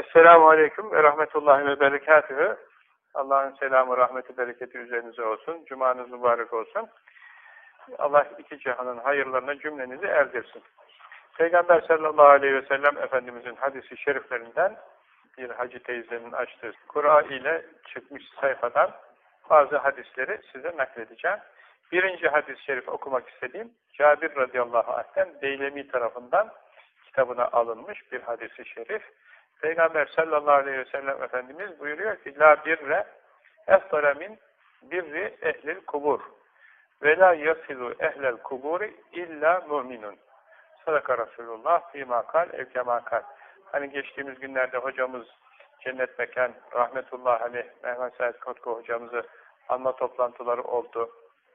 Esselamu Aleyküm ve Rahmetullahi ve Berekatühü. Allah'ın selamı, rahmeti, bereketi üzerinize olsun. Cumanız mübarek olsun. Allah iki cihanın hayırlarına cümlenizi erdirsin. Peygamber sallallahu aleyhi ve sellem Efendimizin hadisi şeriflerinden bir hacı teyzenin açtığı Kur'a ile çıkmış sayfadan bazı hadisleri size nakledeceğim. Birinci hadis-i şerif okumak istediğim Cabir radıyallahu anh'ten Deylemi tarafından kitabına alınmış bir hadisi şerif. Peygamber sallallahu aleyhi ve sellem Efendimiz buyuruyor ki La birre eftara min birri ehlil kubur ve la yasilu ehlel kuburi illa mu'minun. Sadaka Resulullah fîmâ kal evkemâ. Hani geçtiğimiz günlerde hocamız Cennet Mekan rahmetullah aleyh Mehmet Said Kotko hocamızı anma toplantıları oldu.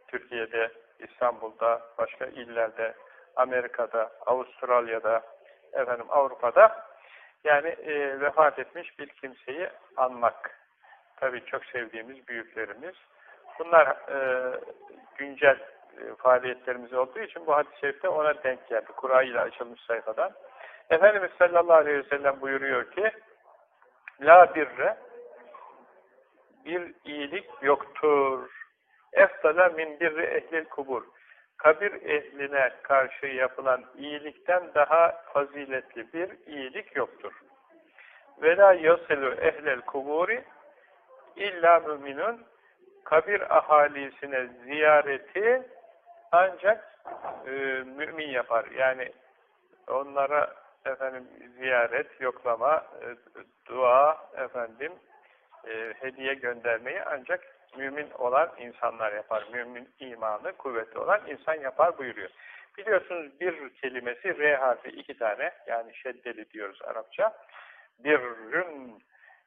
Türkiye'de, İstanbul'da, başka illerde, Amerika'da, Avustralya'da, efendim Avrupa'da yani e, vefat etmiş bir kimseyi anmak. Tabii çok sevdiğimiz büyüklerimiz. Bunlar e, güncel e, faaliyetlerimiz olduğu için bu hadis-i şerifte ona denk geldi. Kur'a ile açılmış sayfadan. Efendimiz sallallahu aleyhi ve sellem buyuruyor ki La birre bir iyilik yoktur. Eftala min birri ehlil kubur. Kabir ehline karşı yapılan iyilikten daha faziletli bir iyilik yoktur. Ve la yasilu ehlel kuburi illa müminun kabir ahalisine ziyareti ancak e, mümin yapar. Yani onlara efendim ziyaret, yoklama, e, dua, efendim e, hediye göndermeyi ancak mümin olan insanlar yapar. Mümin imanı kuvvetli olan insan yapar buyuruyor. Biliyorsunuz bir kelimesi R harfi iki tane yani şeddeli diyoruz Arapça. Birrün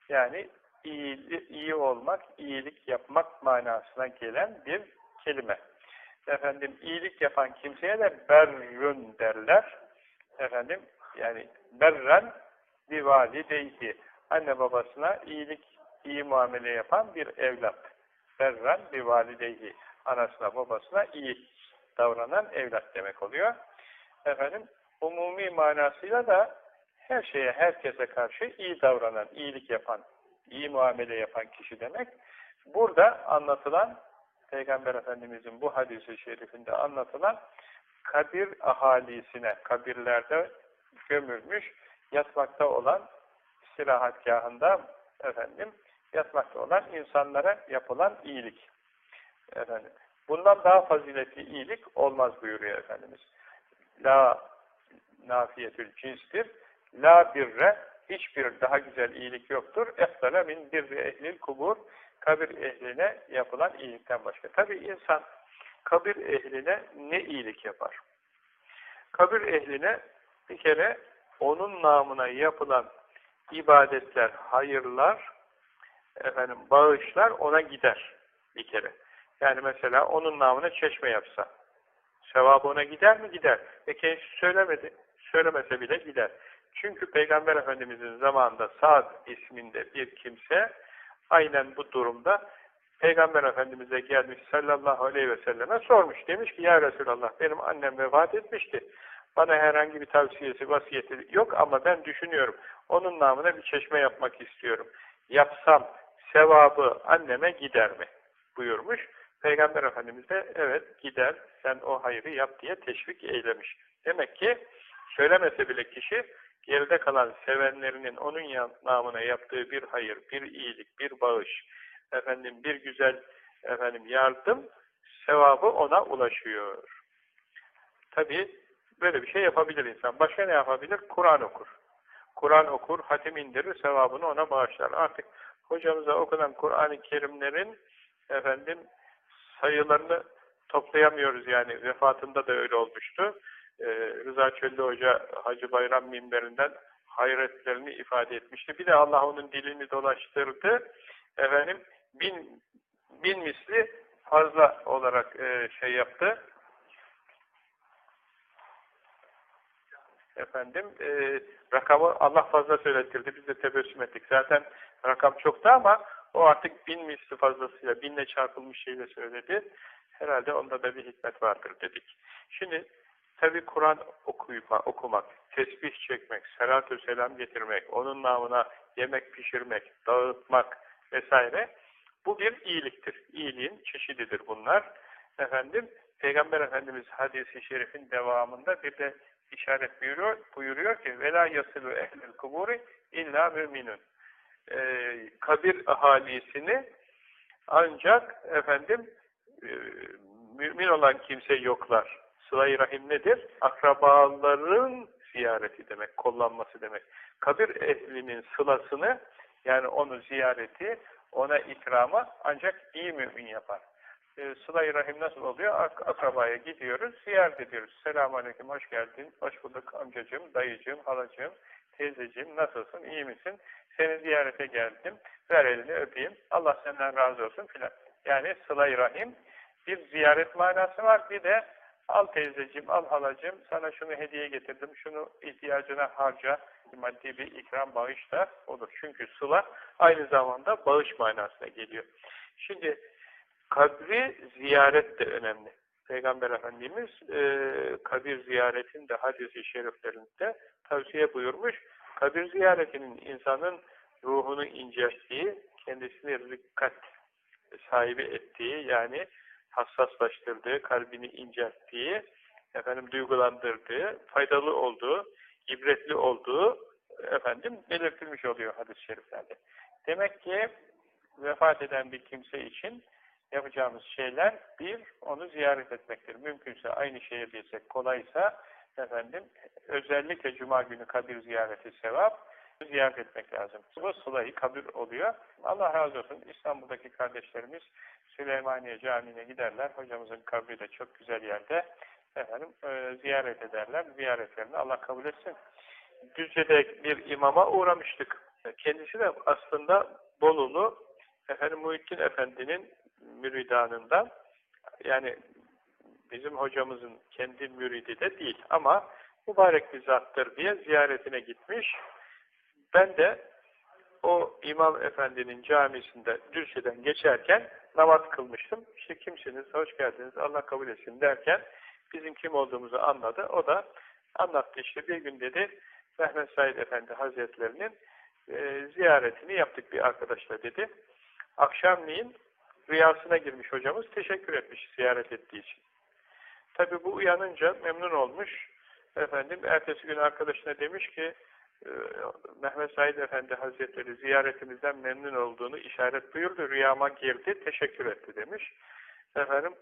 yani iyi, iyi olmak, iyilik yapmak manasına gelen bir kelime. Efendim iyilik yapan kimseye de berrün derler. Efendim yani berren bir valideyhi. Anne babasına iyilik, iyi muamele yapan bir evlat. Berren bir valideyhi. Anasına babasına iyi davranan evlat demek oluyor. Efendim umumi manasıyla da her şeye, herkese karşı iyi davranan, iyilik yapan, iyi muamele yapan kişi demek. Burada anlatılan, Peygamber Efendimizin bu hadisi şerifinde anlatılan kabir ahalisine, kabirlerde gömülmüş, yatmakta olan istirahatgahında efendim, yatmakta olan insanlara yapılan iyilik. Efendim, bundan daha faziletli iyilik olmaz buyuruyor Efendimiz. La nafiyetül cinstir. La birre hiçbir daha güzel iyilik yoktur. Eftala min birri ehlil kubur kabir ehline yapılan iyilikten başka. Tabi insan kabir ehline ne iyilik yapar? Kabir ehline bir kere onun namına yapılan ibadetler, hayırlar, efendim bağışlar ona gider bir kere. Yani mesela onun namına çeşme yapsa, sevabı ona gider mi? Gider. E kendisi söylemedi, söylemese bile gider. Çünkü Peygamber Efendimiz'in zamanında Sa'd isminde bir kimse aynen bu durumda Peygamber Efendimiz'e gelmiş sallallahu aleyhi ve selleme sormuş. Demiş ki ya Resulallah benim annem vefat etmişti. Bana herhangi bir tavsiyesi, vasiyeti yok ama ben düşünüyorum. Onun namına bir çeşme yapmak istiyorum. Yapsam sevabı anneme gider mi? buyurmuş. Peygamber Efendimiz de evet gider sen o hayrı yap diye teşvik eylemiş. Demek ki söylemese bile kişi geride kalan sevenlerinin onun namına yaptığı bir hayır, bir iyilik, bir bağış, efendim bir güzel efendim yardım sevabı ona ulaşıyor. Tabi böyle bir şey yapabilir insan. Başka ne yapabilir? Kur'an okur. Kur'an okur, hatim indirir, sevabını ona bağışlar. Artık hocamıza okunan Kur'an-ı Kerimlerin efendim sayılarını toplayamıyoruz yani. Vefatında da öyle olmuştu. Ee, Rıza Çöllü Hoca Hacı Bayram minberinden hayretlerini ifade etmişti. Bir de Allah onun dilini dolaştırdı. Efendim bin, bin misli fazla olarak e, şey yaptı. Efendim e, rakamı Allah fazla söyletirdi. Biz de tebessüm ettik. Zaten rakam çoktu ama o artık bin misli fazlasıyla, binle çarpılmış şeyle söyledi. Herhalde onda da bir hikmet vardır dedik. Şimdi Tabi Kur'an okumak, tesbih çekmek, salatü selam getirmek, onun namına yemek pişirmek, dağıtmak vesaire bu bir iyiliktir. İyiliğin çeşididir bunlar. Efendim, Peygamber Efendimiz hadisi şerifin devamında bir de işaret buyuruyor, buyuruyor ki وَلَا يَصِلُ اَهْلِ الْكُبُورِ illa müminun. ee, kabir ahalisini ancak efendim e, mümin olan kimse yoklar. Sıla-i Rahim nedir? Akrabaların ziyareti demek, kollanması demek. Kabir ehlinin sılasını yani onu ziyareti, ona ikrama ancak iyi mümin yapar. E, Sıla-i Rahim nasıl oluyor? Ak akrabaya gidiyoruz, ziyaret ediyoruz. Selamun Aleyküm, hoş geldin, hoş bulduk amcacığım, dayıcığım, halacığım, teyzeciğim, nasılsın, iyi misin? Seni ziyarete geldim, ver elini öpeyim, Allah senden razı olsun filan. Yani Sıla-i Rahim bir ziyaret manası var, bir de al teyzeciğim, al halacığım, sana şunu hediye getirdim, şunu ihtiyacına harca, maddi bir ikram, bağış da olur. Çünkü sıla aynı zamanda bağış manasına geliyor. Şimdi kabri ziyaret de önemli. Peygamber Efendimiz e, kabir ziyaretinde hadisi şeriflerinde tavsiye buyurmuş. Kabir ziyaretinin insanın ruhunu incelttiği, kendisini rikkat sahibi ettiği yani hassaslaştırdığı, kalbini incelttiği, efendim duygulandırdığı, faydalı olduğu, ibretli olduğu efendim belirtilmiş oluyor hadis-i şeriflerde. Demek ki vefat eden bir kimse için yapacağımız şeyler bir, onu ziyaret etmektir. Mümkünse aynı şehirdeysek, kolaysa efendim özellikle cuma günü kabir ziyareti sevap, ziyaret etmek lazım. Bu sılayı kabir oluyor. Allah razı olsun. İstanbul'daki kardeşlerimiz Süleymaniye Camii'ne giderler. Hocamızın kabri de çok güzel yerde. Efendim e, ziyaret ederler. Ziyaretlerini Allah kabul etsin. Düzce'de bir imama uğramıştık. Kendisi de aslında Bolulu efendim Muhittin Efendi'nin müridanından yani bizim hocamızın kendi müridi de değil ama mübarek bir zattır diye ziyaretine gitmiş. Ben de o İmam Efendi'nin camisinde Düzce'den geçerken namaz kılmıştım. İşte kimsiniz, hoş geldiniz, Allah kabul etsin derken bizim kim olduğumuzu anladı. O da anlattı işte bir gün dedi Mehmet Said Efendi Hazretlerinin e, ziyaretini yaptık bir arkadaşla dedi. Akşamleyin rüyasına girmiş hocamız teşekkür etmiş ziyaret ettiği için. Tabi bu uyanınca memnun olmuş. Efendim ertesi gün arkadaşına demiş ki e, Mehmet Said Efendi Hazretleri ziyaretimizden memnun olduğunu işaret buyurdu. Rüyama girdi, teşekkür etti demiş. Efendim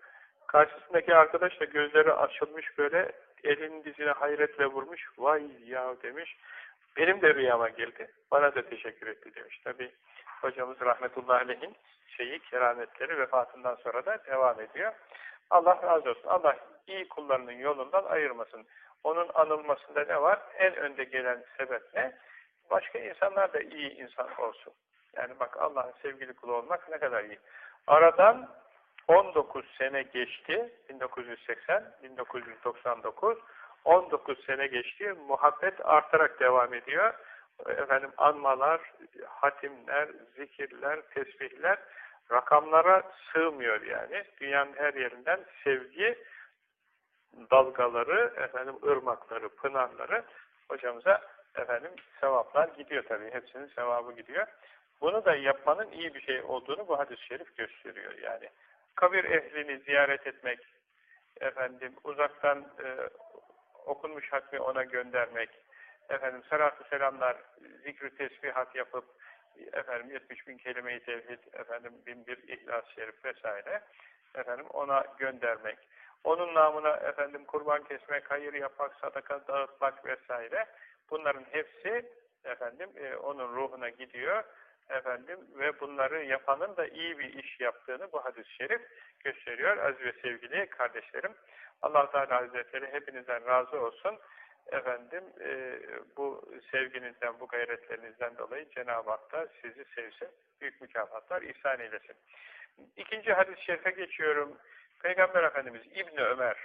karşısındaki arkadaş da gözleri açılmış böyle elinin dizine hayretle vurmuş. Vay ya demiş. Benim de rüyama girdi. Bana da teşekkür etti demiş. Tabi hocamız rahmetullahi aleyhin şeyi, kerametleri vefatından sonra da devam ediyor. Allah razı olsun. Allah iyi kullarının yolundan ayırmasın. Onun anılmasında ne var? En önde gelen sebep ne? Başka insanlar da iyi insan olsun. Yani bak Allah'ın sevgili kulu olmak ne kadar iyi. Aradan 19 sene geçti. 1980, 1999. 19 sene geçti. Muhabbet artarak devam ediyor. Efendim anmalar, hatimler, zikirler, tesbihler rakamlara sığmıyor yani. Dünyanın her yerinden sevgi dalgaları, efendim ırmakları, pınarları hocamıza efendim sevaplar gidiyor tabii. Hepsinin sevabı gidiyor. Bunu da yapmanın iyi bir şey olduğunu bu hadis-i şerif gösteriyor yani. Kabir ehlini ziyaret etmek, efendim uzaktan e, okunmuş hatmi ona göndermek, efendim salatü selamlar, zikri tesbihat yapıp efendim 70 bin kelime-i tevhid, efendim bin bir ihlas şerif vesaire efendim ona göndermek. Onun namına efendim kurban kesmek, hayır yapmak, sadaka dağıtmak vesaire. Bunların hepsi efendim e, onun ruhuna gidiyor efendim ve bunları yapanın da iyi bir iş yaptığını bu hadis-i şerif gösteriyor. Aziz ve sevgili kardeşlerim. allah Teala Hazretleri hepinizden razı olsun. Efendim e, bu sevginizden, bu gayretlerinizden dolayı Cenab-ı Hak da sizi sevsin. Büyük mükafatlar ihsan eylesin. İkinci hadis-i şerife geçiyorum. Peygamber Efendimiz İbni Ömer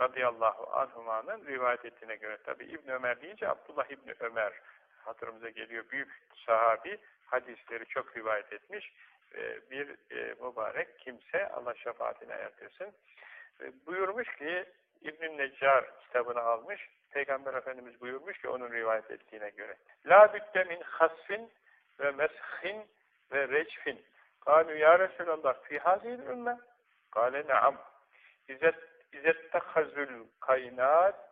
radıyallahu anhumanın rivayet ettiğine göre tabi İbni Ömer deyince Abdullah İbni Ömer hatırımıza geliyor. Büyük sahabi hadisleri çok rivayet etmiş e, bir e, mübarek kimse Allah şefaatine erdirsin. E, buyurmuş ki İbn-i Neccar kitabını almış. Peygamber Efendimiz buyurmuş ki onun rivayet ettiğine göre. La bütte min hasfin ve meshin ve recfin. Kalu ya Resulallah fi hazil ümme. Kale naam. İzet, izettehazül kainat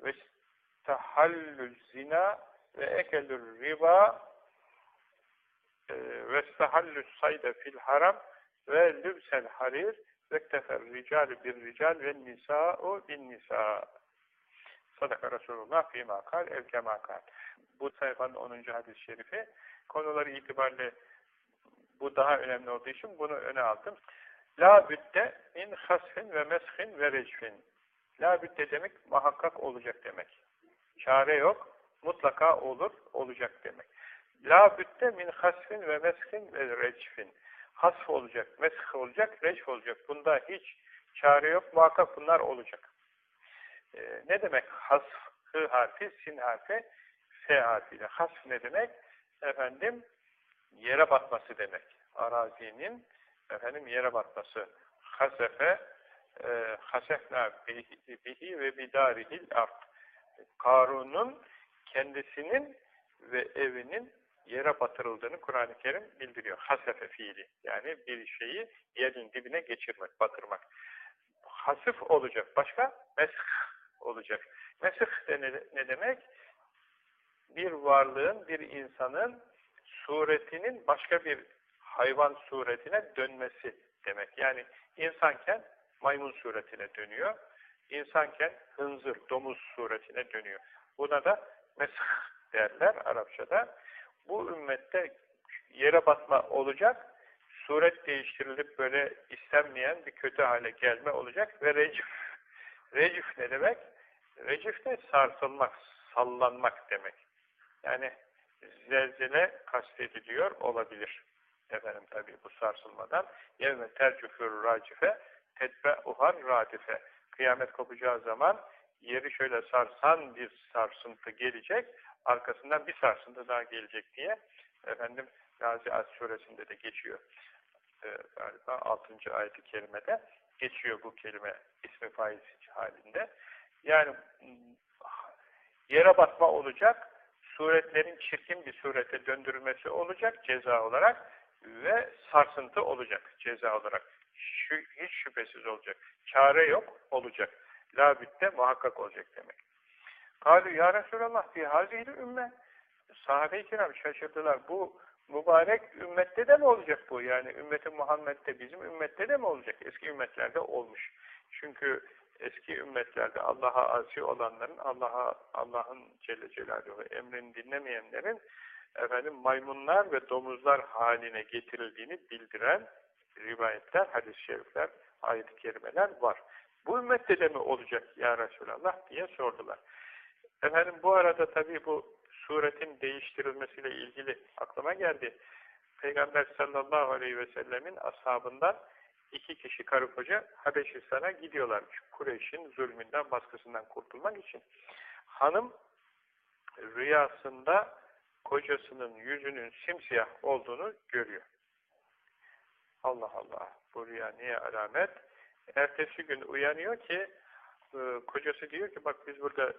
ve istahallül zina ve ekelül riba e, ve istahallül sayde fil haram ve lübsel harir ve tefer rical bir rical ve nisa'u bin nisa. Sadaka Resulullah fîmâ kal ev kal. Bu sayfanın 10. hadis-i şerifi konuları itibariyle bu daha önemli olduğu için bunu öne aldım. La bütte min hasfin ve meshin ve recfin. La bütte demek muhakkak olacak demek. Çare yok, mutlaka olur, olacak demek. La bütte min hasfin ve meshin ve recfin. Hasf olacak, mesh olacak, recf olacak. Bunda hiç çare yok, muhakkak bunlar olacak. Ee, ne demek hasf? Hı harfi, sin harfi, f harfiyle. Hasf ne demek? Efendim, yere batması demek. Arazinin efendim yere batması. Hasefe e, hasefna bihi ve bidarihil art. Karun'un kendisinin ve evinin yere batırıldığını Kur'an-ı Kerim bildiriyor. Hasefe fiili. Yani bir şeyi yerin dibine geçirmek, batırmak. Hasıf olacak. Başka? Mesh olacak. Mesih de ne, ne demek? Bir varlığın, bir insanın suretinin başka bir hayvan suretine dönmesi demek. Yani insanken maymun suretine dönüyor. İnsanken hınzır, domuz suretine dönüyor. Buna da mesih derler Arapçada. Bu ümmette yere batma olacak, suret değiştirilip böyle istenmeyen bir kötü hale gelme olacak ve recif. Recif ne demek? Recif de sarsılmak, sallanmak demek. Yani zelzele kastediliyor olabilir. Efendim tabi bu sarsılmadan. Yevme tercüfür racife tetbe uhar radife. Kıyamet kopacağı zaman yeri şöyle sarsan bir sarsıntı gelecek, arkasından bir sarsıntı daha gelecek diye efendim Naziat suresinde de geçiyor. Ee, galiba 6. ayet-i kerimede geçiyor bu kelime ismi faiz halinde. Yani yere batma olacak, suretlerin çirkin bir surete döndürülmesi olacak ceza olarak ve sarsıntı olacak ceza olarak. Şu, hiç şüphesiz olacak. Çare yok, olacak. Labütte muhakkak olacak demek. Kalu ya Resulallah fi hazihli ümme sahabe-i kiram şaşırdılar. Bu mübarek ümmette de mi olacak bu? Yani ümmeti Muhammed'de bizim ümmette de mi olacak? Eski ümmetlerde olmuş. Çünkü eski ümmetlerde Allah'a asi olanların, Allah'a Allah'ın Celle Celaluhu emrini dinlemeyenlerin efendim maymunlar ve domuzlar haline getirildiğini bildiren rivayetler, hadis-i şerifler, ayet-i kerimeler var. Bu ümmette de mi olacak ya Resulallah diye sordular. Efendim bu arada tabii bu suretin değiştirilmesiyle ilgili aklıma geldi. Peygamber sallallahu aleyhi ve sellemin ashabından iki kişi karı koca Habeşistan'a gidiyorlarmış. Kureyş'in zulmünden, baskısından kurtulmak için. Hanım rüyasında kocasının yüzünün simsiyah olduğunu görüyor. Allah Allah, bu rüya niye alamet? Ertesi gün uyanıyor ki, e, kocası diyor ki bak biz burada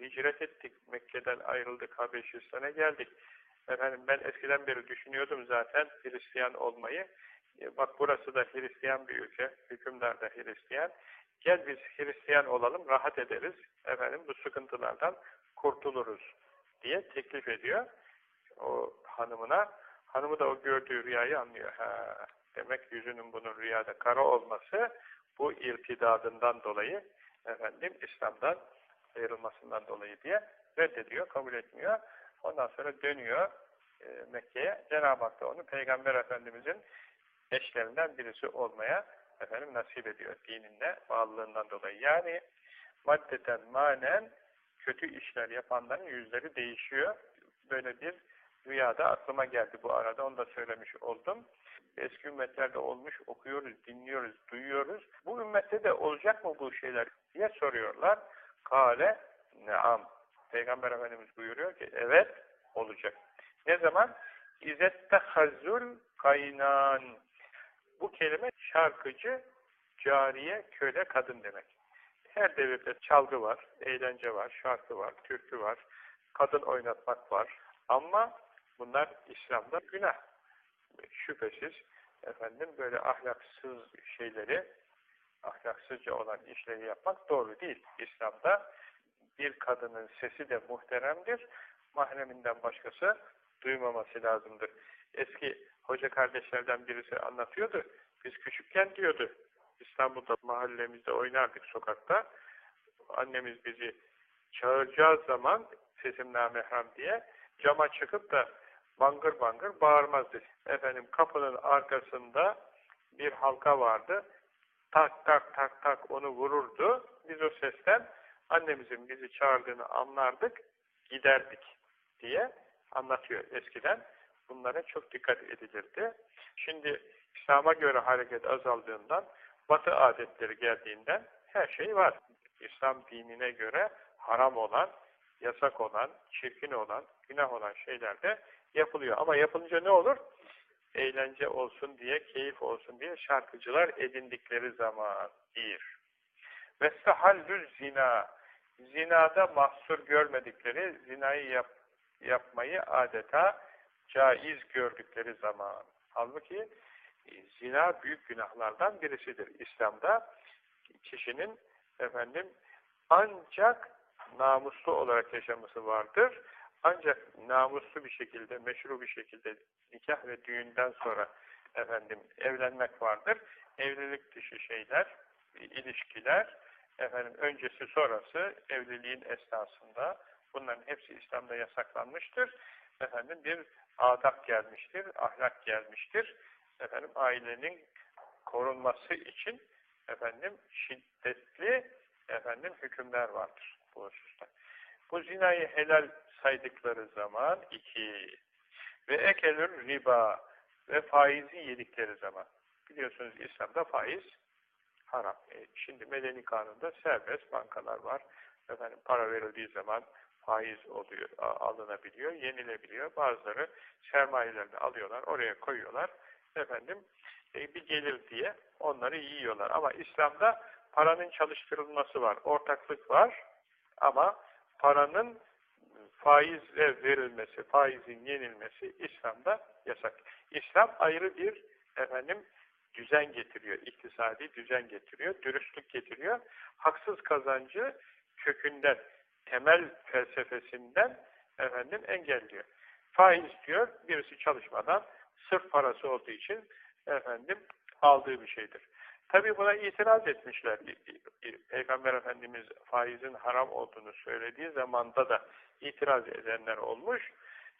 hicret ettik, Mekke'den ayrıldık, Habeşistan'a geldik. Efendim ben eskiden beri düşünüyordum zaten Hristiyan olmayı. E, bak burası da Hristiyan bir ülke, hükümdar da Hristiyan. Gel biz Hristiyan olalım, rahat ederiz. Efendim bu sıkıntılardan kurtuluruz diye teklif ediyor o hanımına. Hanımı da o gördüğü rüyayı anlıyor. Ha, demek yüzünün bunun rüyada kara olması bu irtidadından dolayı efendim İslam'dan ayrılmasından dolayı diye reddediyor, kabul etmiyor. Ondan sonra dönüyor e, Mekke'ye. Cenab-ı Hak da onu Peygamber Efendimiz'in eşlerinden birisi olmaya efendim nasip ediyor dininde bağlılığından dolayı. Yani maddeten manen kötü işler yapanların yüzleri değişiyor. Böyle bir rüyada aklıma geldi bu arada. Onu da söylemiş oldum. Eski ümmetlerde olmuş, okuyoruz, dinliyoruz, duyuyoruz. Bu ümmette de olacak mı bu şeyler diye soruyorlar. Kale neam. Peygamber Efendimiz buyuruyor ki evet olacak. Ne zaman? İzettehazul kaynan. Bu kelime şarkıcı, cariye, köle, kadın demek. Her devirde çalgı var, eğlence var, şarkı var, türkü var, kadın oynatmak var. Ama bunlar İslam'da günah. Şüphesiz efendim böyle ahlaksız şeyleri, ahlaksızca olan işleri yapmak doğru değil. İslam'da bir kadının sesi de muhteremdir. Mahreminden başkası duymaması lazımdır. Eski hoca kardeşlerden birisi anlatıyordu. Biz küçükken diyordu, İstanbul'da mahallemizde oynardık sokakta. Annemiz bizi çağıracağı zaman sesim namehrem diye cama çıkıp da bangır bangır bağırmazdı. Efendim kapının arkasında bir halka vardı. Tak tak tak tak onu vururdu. Biz o sesten annemizin bizi çağırdığını anlardık, giderdik diye anlatıyor eskiden. Bunlara çok dikkat edilirdi. Şimdi İslam'a göre hareket azaldığından, batı adetleri geldiğinden her şey var. İslam dinine göre haram olan, yasak olan, çirkin olan, günah olan şeyler de yapılıyor. Ama yapılınca ne olur? Eğlence olsun diye, keyif olsun diye şarkıcılar edindikleri zaman bir. Ve sahallül zina, zinada mahsur görmedikleri, zinayı yap, yapmayı adeta caiz gördükleri zaman. Halbuki e, zina büyük günahlardan birisidir. İslam'da kişinin efendim ancak namuslu olarak yaşaması vardır. Ancak namuslu bir şekilde, meşru bir şekilde nikah ve düğünden sonra efendim evlenmek vardır. Evlilik dışı şeyler, ilişkiler, efendim öncesi sonrası evliliğin esnasında bunların hepsi İslam'da yasaklanmıştır. Efendim bir adab gelmiştir, ahlak gelmiştir. Efendim ailenin korunması için efendim şiddetli efendim hükümler vardır bu hususta. Bu zinayı helal saydıkları zaman iki ve ekelür riba ve faizi yedikleri zaman biliyorsunuz İslam'da faiz haram. E, şimdi medeni kanunda serbest bankalar var. Efendim para verildiği zaman faiz oluyor, alınabiliyor, yenilebiliyor. Bazıları sermayelerini alıyorlar, oraya koyuyorlar. Efendim e, bir gelir diye onları yiyorlar. Ama İslam'da paranın çalıştırılması var, ortaklık var ama paranın faizle verilmesi, faizin yenilmesi İslam'da yasak. İslam ayrı bir efendim düzen getiriyor, iktisadi düzen getiriyor, dürüstlük getiriyor. Haksız kazancı kökünden, temel felsefesinden efendim engelliyor. Faiz diyor, birisi çalışmadan sırf parası olduğu için efendim aldığı bir şeydir. Tabi buna itiraz etmişler. Peygamber Efendimiz faizin haram olduğunu söylediği zamanda da itiraz edenler olmuş.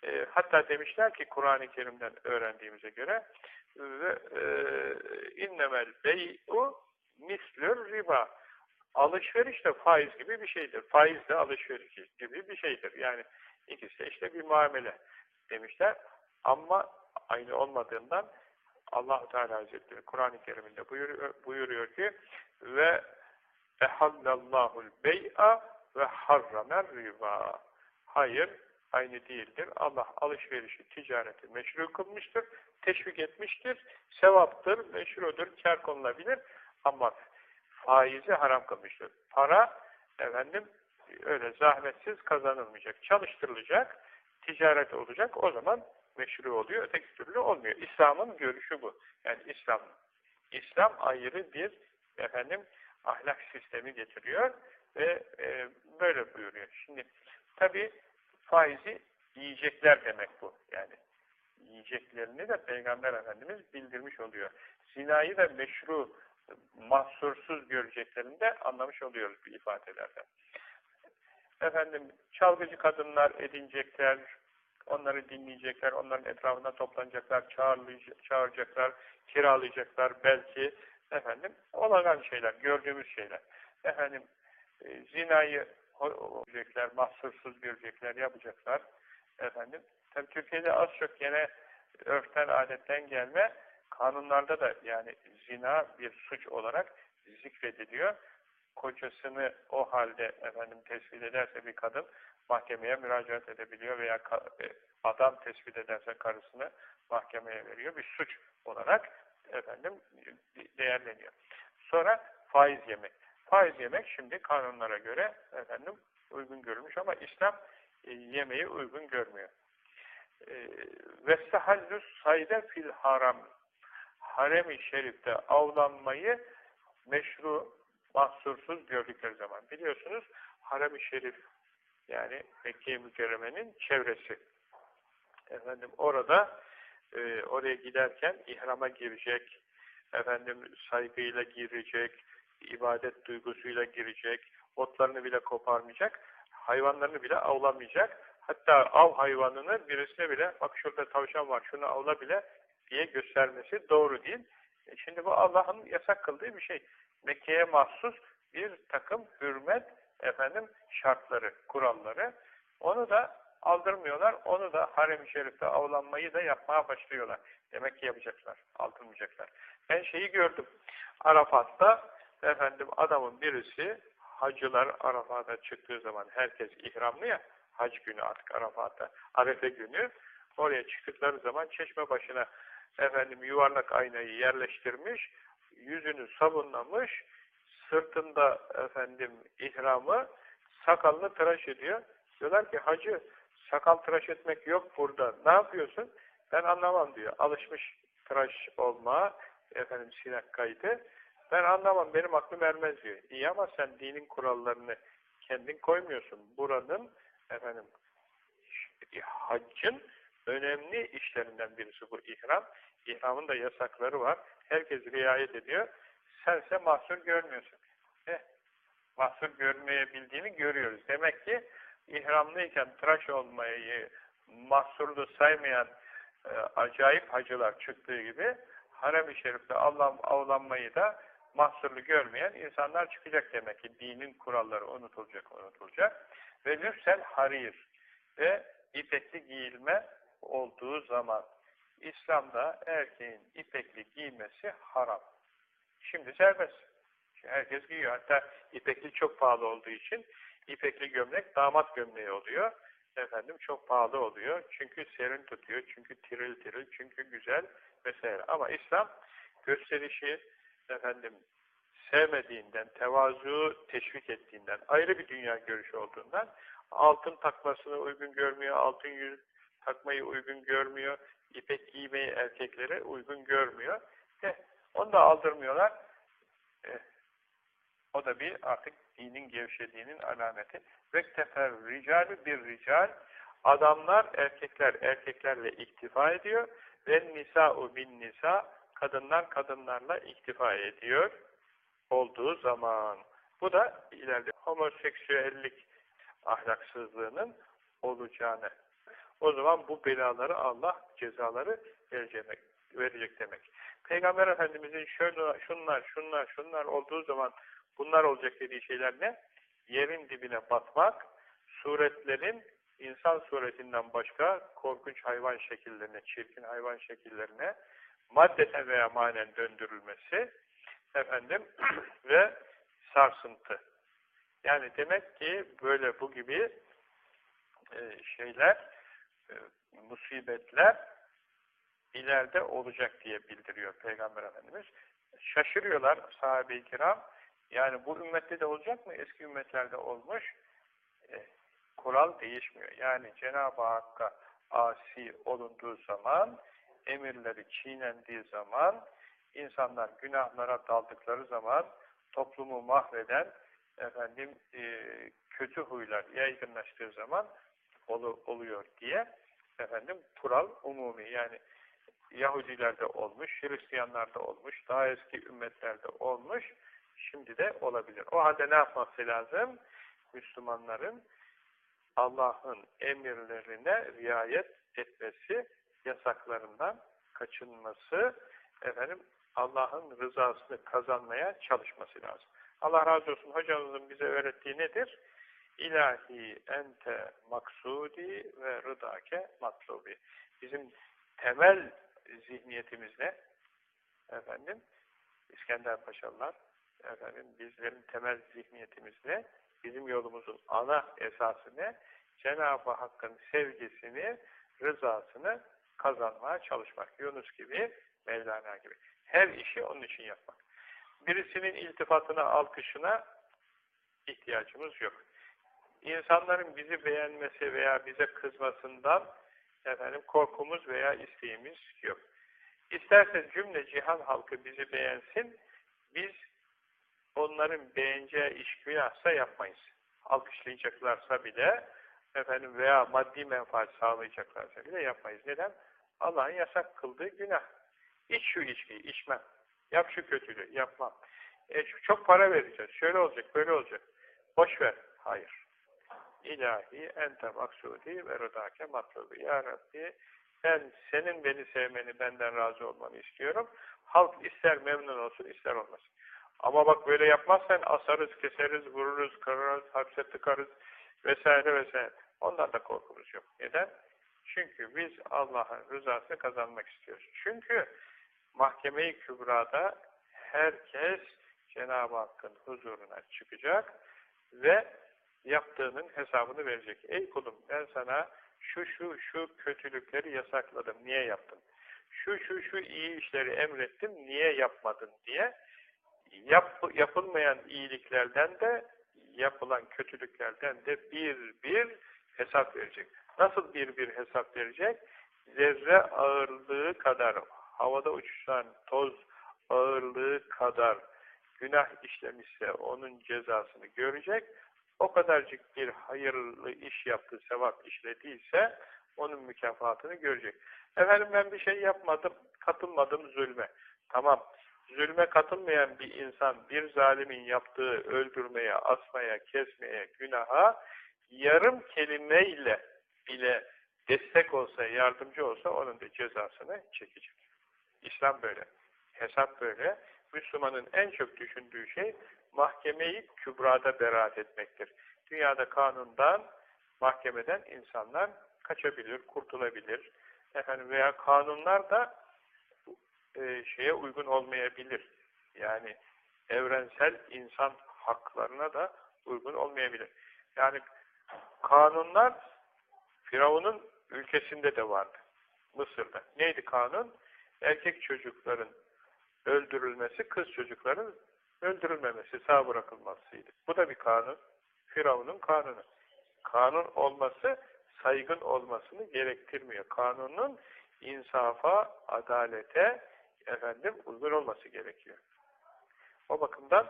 E, hatta demişler ki Kur'an-ı Kerim'den öğrendiğimize göre ve e, innemel bey'u mislür riba alışveriş de faiz gibi bir şeydir. Faiz de alışveriş gibi bir şeydir. Yani ikisi de işte bir muamele demişler. Ama aynı olmadığından allah Teala Hazretleri Kur'an-ı Kerim'inde buyuruyor, buyuruyor ki ve ehallallahul bey'a ve harramer riba. Hayır, aynı değildir. Allah alışverişi, ticareti meşru kılmıştır, teşvik etmiştir, sevaptır, meşrudur, kar konulabilir ama faizi haram kılmıştır. Para, efendim, öyle zahmetsiz kazanılmayacak, çalıştırılacak, ticaret olacak, o zaman meşru oluyor, öteki türlü olmuyor. İslam'ın görüşü bu. Yani İslam, İslam ayrı bir, efendim, ahlak sistemi getiriyor ve e, böyle buyuruyor. Şimdi, tabi faizi yiyecekler demek bu. Yani yiyeceklerini de Peygamber Efendimiz bildirmiş oluyor. Zinayı da meşru, mahsursuz göreceklerini de anlamış oluyoruz bu ifadelerden. Efendim, çalgıcı kadınlar edinecekler, onları dinleyecekler, onların etrafına toplanacaklar, çağıracaklar, kiralayacaklar belki, efendim, olağan şeyler, gördüğümüz şeyler. Efendim, e, zinayı görecekler, mahsursuz görecekler, yapacaklar. Efendim, tabii Türkiye'de az çok gene örften, adetten gelme kanunlarda da yani zina bir suç olarak zikrediliyor. Kocasını o halde efendim tespit ederse bir kadın mahkemeye müracaat edebiliyor veya e, adam tespit ederse karısını mahkemeye veriyor. Bir suç olarak efendim değerleniyor. Sonra faiz yemek. faiz yemek şimdi kanunlara göre efendim uygun görülmüş ama İslam e, yemeği uygun görmüyor. E, Vestehallus sayde fil haram harem-i şerifte avlanmayı meşru, mahsursuz gördükleri zaman. Biliyorsunuz harem-i şerif yani Mekke-i Mükerreme'nin çevresi. Efendim orada e, oraya giderken ihrama girecek, efendim saygıyla girecek, ibadet duygusuyla girecek, otlarını bile koparmayacak, hayvanlarını bile avlamayacak. Hatta av hayvanını birisine bile bak şurada tavşan var şunu avla bile diye göstermesi doğru değil. E şimdi bu Allah'ın yasak kıldığı bir şey. Mekke'ye mahsus bir takım hürmet efendim şartları, kuralları. Onu da aldırmıyorlar. Onu da harem-i şerifte avlanmayı da yapmaya başlıyorlar. Demek ki yapacaklar. Aldırmayacaklar. Ben şeyi gördüm. Arafat'ta efendim adamın birisi hacılar Arafat'a çıktığı zaman herkes ihramlı ya hac günü artık Arafat'ta Arefe günü oraya çıktıkları zaman çeşme başına efendim yuvarlak aynayı yerleştirmiş yüzünü sabunlamış sırtında efendim ihramı sakalını tıraş ediyor. Diyorlar ki hacı sakal tıraş etmek yok burada. Ne yapıyorsun? Ben anlamam diyor. Alışmış tıraş olma efendim sinek kaydı. Ben anlamam. Benim aklım ermez diyor. İyi ama sen dinin kurallarını kendin koymuyorsun. Buranın efendim haccın önemli işlerinden birisi bu ihram. İhramın da yasakları var. Herkes riayet ediyor. Sense mahsur görmüyorsun. Eh, mahsur görmeyebildiğini görüyoruz. Demek ki ihramlıyken tıraş olmayı mahsurlu saymayan e, acayip hacılar çıktığı gibi harem-i şerifte avlanmayı da mahsurlu görmeyen insanlar çıkacak demek ki. Dinin kuralları unutulacak, unutulacak. Ve lüfsel harir ve ipekli giyilme olduğu zaman İslam'da erkeğin ipekli giymesi haram. Şimdi serbest. Herkes giyiyor. Hatta ipekli çok pahalı olduğu için ipekli gömlek damat gömleği oluyor. Efendim çok pahalı oluyor. Çünkü serin tutuyor. Çünkü tiril tiril. Çünkü güzel vesaire. Ama İslam gösterişi efendim sevmediğinden, tevazu teşvik ettiğinden, ayrı bir dünya görüşü olduğundan altın takmasını uygun görmüyor, altın yüz takmayı uygun görmüyor, ipek giymeyi erkeklere uygun görmüyor. Eh, onu da aldırmıyorlar. Eh, o da bir artık dinin gevşediğinin alameti. Vektefer ricali bir rical. Adamlar, erkekler erkeklerle iktifa ediyor. Ve nisa'u bin nisa. Kadınlar kadınlarla iktifa ediyor. Olduğu zaman. Bu da ileride homoseksüellik ahlaksızlığının olacağını. O zaman bu belaları Allah cezaları verecek, verecek demek. Peygamber Efendimizin şöyle şunlar, şunlar, şunlar olduğu zaman bunlar olacak dediği şeyler ne? Yerin dibine batmak, suretlerin insan suretinden başka korkunç hayvan şekillerine, çirkin hayvan şekillerine maddeten veya manen döndürülmesi efendim ve sarsıntı. Yani demek ki böyle bu gibi e, şeyler, musibetler ileride olacak diye bildiriyor Peygamber Efendimiz. Şaşırıyorlar sahabe-i kiram. Yani bu ümmette de olacak mı? Eski ümmetlerde olmuş. E, kural değişmiyor. Yani Cenab-ı Hakk'a asi olunduğu zaman, emirleri çiğnendiği zaman, insanlar günahlara daldıkları zaman, toplumu mahveden, efendim e, kötü huylar yaygınlaştığı zaman ol, oluyor diye efendim kural umumi yani Yahudilerde olmuş, Hristiyanlarda olmuş, daha eski ümmetlerde olmuş, şimdi de olabilir. O halde ne yapması lazım? Müslümanların Allah'ın emirlerine riayet etmesi, yasaklarından kaçınması, efendim Allah'ın rızasını kazanmaya çalışması lazım. Allah razı olsun hocamızın bize öğrettiği nedir? İlahi ente maksudi ve rıdake matlubi. Bizim temel zihniyetimizle efendim İskender Paşalılar efendim bizlerin temel zihniyetimizle bizim yolumuzun ana esası ne? Cenab-ı Hakk'ın sevgisini, rızasını kazanmaya çalışmak. Yunus gibi, Mevlana gibi. Her işi onun için yapmak. Birisinin iltifatına, alkışına ihtiyacımız yok. İnsanların bizi beğenmesi veya bize kızmasından efendim korkumuz veya isteğimiz yok. İsterse cümle cihan halkı bizi beğensin, biz onların beğeneceği iş günahsa yapmayız. Alkışlayacaklarsa bile efendim veya maddi menfaat sağlayacaklarsa bile yapmayız. Neden? Allah'ın yasak kıldığı günah. İç şu içkiyi, içmem. Yap şu kötülüğü, yapmam. E, çok para vereceğiz. Şöyle olacak, böyle olacak. Boş ver. Hayır. İlahi ente maksudi ve rıdake matlubi. Ya Rabbi ben senin beni sevmeni, benden razı olmanı istiyorum. Halk ister memnun olsun, ister olmasın. Ama bak böyle yapmazsan asarız, keseriz, vururuz, kırarız, hapse tıkarız vesaire vesaire. Ondan da korkumuz yok. Neden? Çünkü biz Allah'ın rızasını kazanmak istiyoruz. Çünkü mahkeme-i kübrada herkes Cenab-ı Hakk'ın huzuruna çıkacak ve yaptığının hesabını verecek. Ey kulum ben sana şu şu şu kötülükleri yasakladım. Niye yaptın? Şu şu şu iyi işleri emrettim. Niye yapmadın diye yap, yapılmayan iyiliklerden de yapılan kötülüklerden de bir bir hesap verecek. Nasıl bir bir hesap verecek? Zerre ağırlığı kadar, havada uçuşan toz ağırlığı kadar günah işlemişse onun cezasını görecek. O kadarcık bir hayırlı iş yaptı, sevap işlediyse onun mükafatını görecek. Efendim ben bir şey yapmadım, katılmadım zulme. Tamam, zulme katılmayan bir insan bir zalimin yaptığı öldürmeye, asmaya, kesmeye, günaha yarım kelimeyle bile destek olsa, yardımcı olsa onun da cezasını çekecek. İslam böyle. Hesap böyle. Müslümanın en çok düşündüğü şey mahkemeyi kübrada beraat etmektir. Dünyada kanundan, mahkemeden insanlar kaçabilir, kurtulabilir. Efendim veya kanunlar da e, şeye uygun olmayabilir. Yani evrensel insan haklarına da uygun olmayabilir. Yani kanunlar Firavun'un ülkesinde de vardı. Mısır'da. Neydi kanun? Erkek çocukların öldürülmesi, kız çocukların öldürülmemesi, sağ bırakılmasıydı. Bu da bir kanun. Firavun'un kanunu. Kanun olması saygın olmasını gerektirmiyor. Kanunun insafa, adalete efendim uygun olması gerekiyor. O bakımdan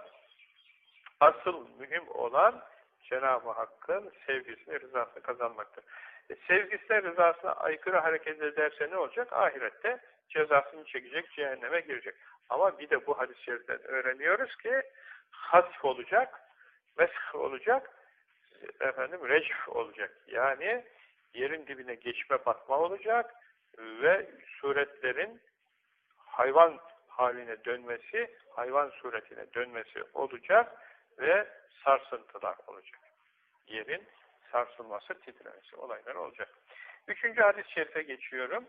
asıl mühim olan Cenab-ı Hakk'ın sevgisini, rızasını kazanmaktır. E, sevgisine, rızasına aykırı hareket ederse ne olacak? Ahirette cezasını çekecek, cehenneme girecek. Ama bir de bu hadis-i şeriften öğreniyoruz ki hasf olacak, mesh olacak, efendim recf olacak. Yani yerin dibine geçme batma olacak ve suretlerin hayvan haline dönmesi, hayvan suretine dönmesi olacak ve sarsıntılar olacak. Yerin sarsılması, titremesi olaylar olacak. Üçüncü hadis-i şerife geçiyorum.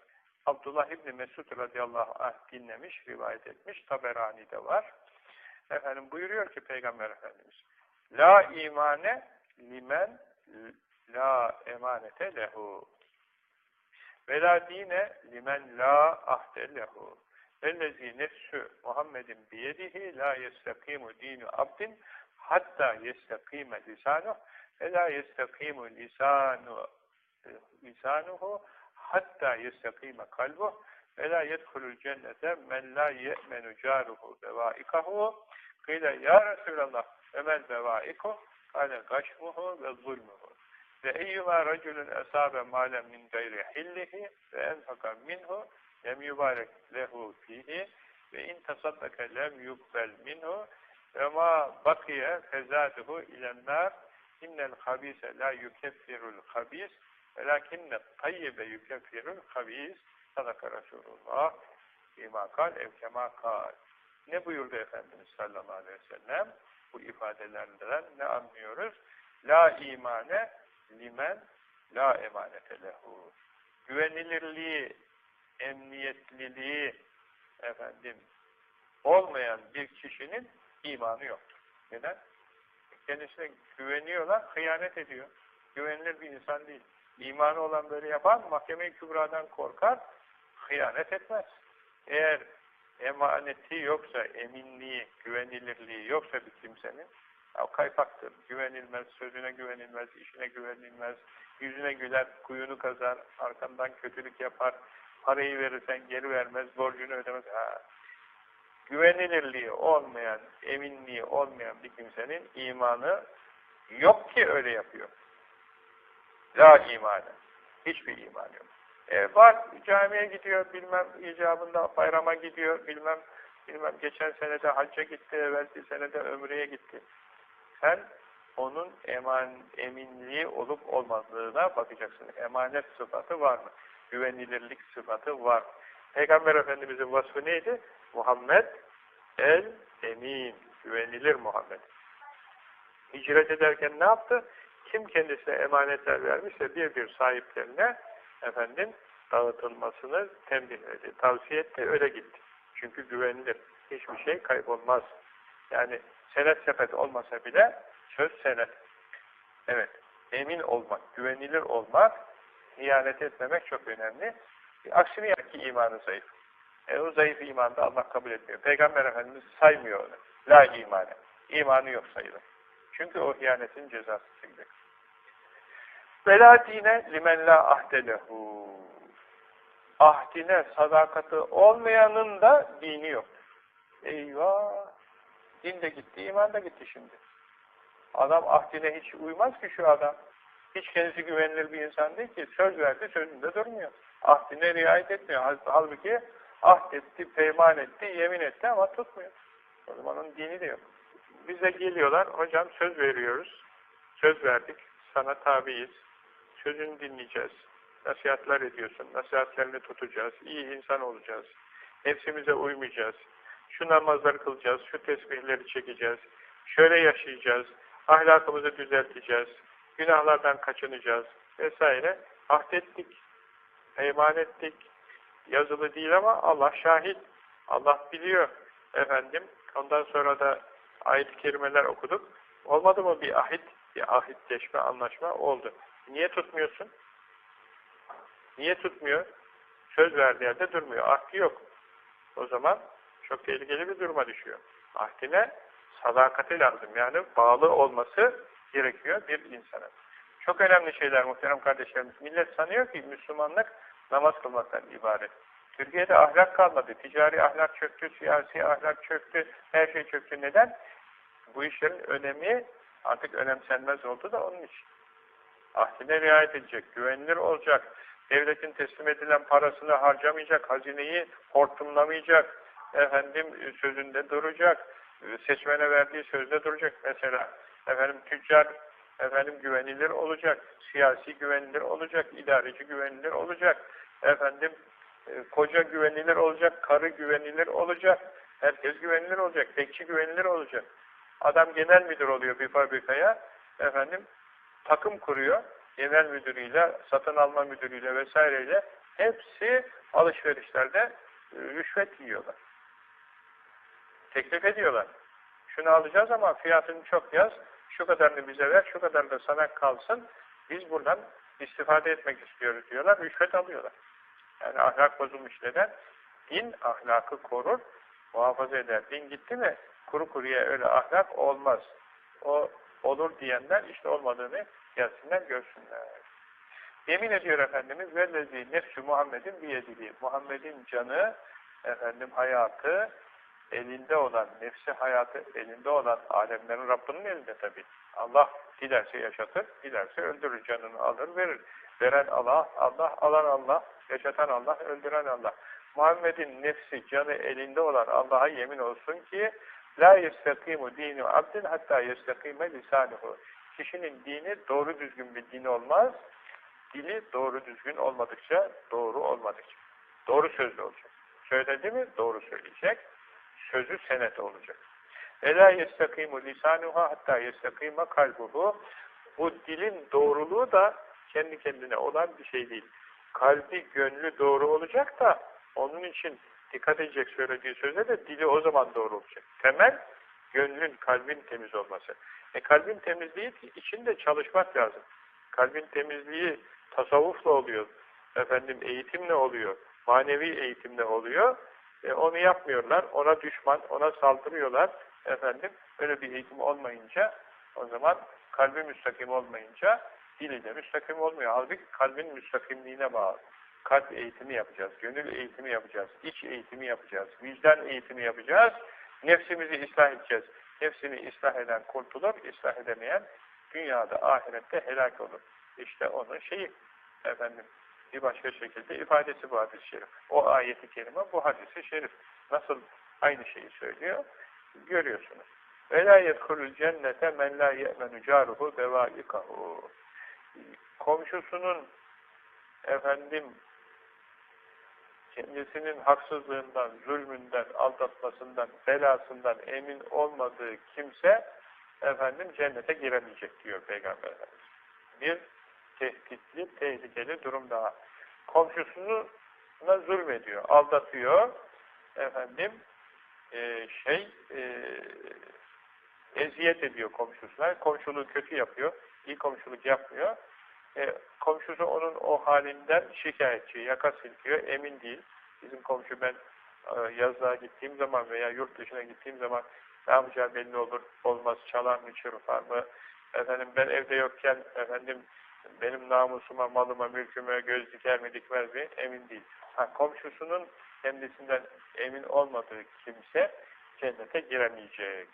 Abdullah İbni Mesud radıyallahu anh dinlemiş, rivayet etmiş. Taberani'de var. Efendim buyuruyor ki Peygamber Efendimiz La imane limen la emanete lehu ve la dine limen la ahde lehu ellezî nefsü Muhammedin biyedihi la yestakimu dinu abdin hatta yestakime lisanuh ve la yestakimu lisanu lisanuhu hatta yestakime kalbuh ve la yedhulul cennete men la ye'menu caruhu bevaikahu. Kıyla ya Resulallah ve men bevaikuh kâle gaşmuhu ve zulmuhu. Ve eyyuma raculun esabe malen min gayri hillihi ve enfaka minhu lem yubarek lehu fihi ve in tasaddaka lem yukbel minhu ve ma bakiye fezaduhu ilennâr. İnnel habise la yukeffirul habis velakinne tayyibe yukeffirul habis sadaka Resulullah bima kal evkema kal ne buyurdu Efendimiz sallallahu aleyhi ve sellem bu ifadelerinden ne anlıyoruz la imane limen la emanete lehu güvenilirliği emniyetliliği efendim olmayan bir kişinin imanı yoktur. Neden? Kendisine güveniyorlar, hıyanet ediyor. Güvenilir bir insan değil. İmanı olan böyle yapar mı? Mahkeme-i Kübra'dan korkar, hıyanet etmez. Eğer emaneti yoksa, eminliği, güvenilirliği yoksa bir kimsenin, Ya kaypaktır, güvenilmez, sözüne güvenilmez, işine güvenilmez, yüzüne güler, kuyunu kazar, arkandan kötülük yapar, parayı verirsen geri vermez, borcunu ödemez. Ha. Güvenilirliği olmayan, eminliği olmayan bir kimsenin imanı yok ki öyle yapıyor. La imanı. Hiçbir iman yok. E, var, camiye gidiyor, bilmem icabında bayrama gidiyor, bilmem bilmem geçen senede hacca gitti, evvelki senede ömreye gitti. Sen onun eman, eminliği olup olmadığına bakacaksın. Emanet sıfatı var mı? Güvenilirlik sıfatı var mı? Peygamber Efendimiz'in vasfı neydi? Muhammed el-emin. Güvenilir Muhammed. Hicret ederken ne yaptı? Kim kendisine emanetler vermişse bir bir sahiplerine efendim dağıtılmasını tembih etti. Tavsiye etti, öyle gitti. Çünkü güvenilir. Hiçbir şey kaybolmaz. Yani senet sepet olmasa bile söz senet. Evet. Emin olmak, güvenilir olmak, ihanet etmemek çok önemli. Aksini yer ki imanı zayıf. E, o zayıf imanı da Allah kabul etmiyor. Peygamber Efendimiz saymıyor onu. La imanı. İmanı yok sayılır. Çünkü o ihanetin cezası çekilir. Vela dine limen la ahdelehu. Ahdine sadakati olmayanın da dini yok. Eyvah! Din de gitti, iman da gitti şimdi. Adam ahdine hiç uymaz ki şu adam. Hiç kendisi güvenilir bir insan değil ki. Söz verdi, sözünde durmuyor. Ahdine riayet etmiyor. Halbuki ahdetti, peyman etti, yemin etti ama tutmuyor. O zaman onun dini de yok. Bize geliyorlar, hocam söz veriyoruz. Söz verdik, sana tabiiz. Sözünü dinleyeceğiz. Nasihatler ediyorsun, nasihatlerini tutacağız. iyi insan olacağız. Nefsimize uymayacağız. Şu namazları kılacağız, şu tesbihleri çekeceğiz. Şöyle yaşayacağız. Ahlakımızı düzelteceğiz. Günahlardan kaçınacağız vesaire. Ahdettik, peyman ettik. Yazılı değil ama Allah şahit. Allah biliyor. Efendim, ondan sonra da ayet-i kerimeler okuduk. Olmadı mı bir ahit, bir ahitleşme, anlaşma? Oldu. Niye tutmuyorsun? Niye tutmuyor? Söz verdiği yerde durmuyor. Ahdi yok. O zaman çok tehlikeli bir duruma düşüyor. Ahdine sadakati lazım. Yani bağlı olması gerekiyor bir insana. Çok önemli şeyler muhterem kardeşlerimiz. Millet sanıyor ki Müslümanlık namaz kılmaktan ibaret. Türkiye'de ahlak kalmadı. Ticari ahlak çöktü, siyasi ahlak çöktü, her şey çöktü. Neden? Bu işlerin önemi artık önemsenmez oldu da onun için. Ahdine riayet edecek, güvenilir olacak, devletin teslim edilen parasını harcamayacak, hazineyi hortumlamayacak, efendim sözünde duracak, seçmene verdiği sözde duracak. Mesela efendim tüccar efendim güvenilir olacak, siyasi güvenilir olacak, idareci güvenilir olacak, efendim e, koca güvenilir olacak, karı güvenilir olacak, herkes güvenilir olacak, bekçi güvenilir olacak. Adam genel müdür oluyor bir fabrikaya, efendim takım kuruyor, genel müdürüyle, satın alma müdürüyle vesaireyle hepsi alışverişlerde e, rüşvet yiyorlar. Teklif ediyorlar. Şunu alacağız ama fiyatını çok yaz, şu kadarını bize ver, şu kadar da sana kalsın, biz buradan istifade etmek istiyoruz diyorlar, rüşvet alıyorlar. Yani ahlak bozulmuş neden? Din ahlakı korur, muhafaza eder. Din gitti mi, kuru kuruya öyle ahlak olmaz. O olur diyenler işte olmadığını gelsinler görsünler. Yemin ediyor Efendimiz vellezi nefsü Muhammed'in biyedili. Muhammed'in canı, efendim hayatı, elinde olan, nefsi hayatı elinde olan alemlerin Rabbinin elinde tabi. Allah dilerse yaşatır, dilerse öldürür, canını alır, verir. Veren Allah, Allah, alan Allah, yaşatan Allah, öldüren Allah. Muhammed'in nefsi, canı elinde olan Allah'a yemin olsun ki La yestakimu dinu abdin hatta yestakime lisanuhu. Kişinin dini doğru düzgün bir din olmaz. Dili doğru düzgün olmadıkça, doğru olmadıkça. Doğru sözlü olacak. Söyledi mi? Doğru söyleyecek. Sözü senet olacak. Ela yestakimu lisanuha hatta yestakime kalbuhu. Bu dilin doğruluğu da kendi kendine olan bir şey değil. Kalbi, gönlü doğru olacak da onun için dikkat edecek söylediği sözde de dili o zaman doğru olacak. Temel, gönlün, kalbin temiz olması. E kalbin temizliği için de çalışmak lazım. Kalbin temizliği tasavvufla oluyor. Efendim eğitimle oluyor. Manevi eğitimle oluyor. E, onu yapmıyorlar. Ona düşman, ona saldırıyorlar. Efendim öyle bir eğitim olmayınca O zaman kalbi müstakim olmayınca dili de müstakim olmuyor. Halbuki kalbin müstakimliğine bağlı. Kalp eğitimi yapacağız, gönül eğitimi yapacağız, iç eğitimi yapacağız, vicdan eğitimi yapacağız, nefsimizi ıslah edeceğiz. Nefsini ıslah eden kurtulur, ıslah edemeyen dünyada, ahirette helak olur. İşte onun şeyi, efendim, bir başka şekilde ifadesi bu hadis-i şerif. O ayeti kerime, bu hadisi şerif. Nasıl aynı şeyi söylüyor, görüyorsunuz. وَلَا يَدْخُلُ الْجَنَّةَ مَنْ لَا يَأْمَنُ جَارُهُ بَوَائِقَهُ Komşusunun efendim kendisinin haksızlığından, zulmünden, aldatmasından, belasından emin olmadığı kimse efendim cennete giremeyecek diyor Peygamber Efendimiz. Bir tehditli, tehlikeli durum daha. Komşusuna zulmediyor, aldatıyor, efendim e, şey e, eziyet ediyor komşusuna, komşuluğu kötü yapıyor, iyi komşuluk yapmıyor. E, komşusu onun o halinden şikayetçi, yaka silkiyor, emin değil. Bizim komşu ben e, yazlığa gittiğim zaman veya yurt dışına gittiğim zaman ne yapacağı belli olur, olmaz, çalar mı, çırpar mı? Efendim ben evde yokken efendim benim namusuma, malıma, mülküme göz diker mi, dikmez mi? Emin değil. Ha, komşusunun kendisinden emin olmadığı kimse cennete giremeyecek.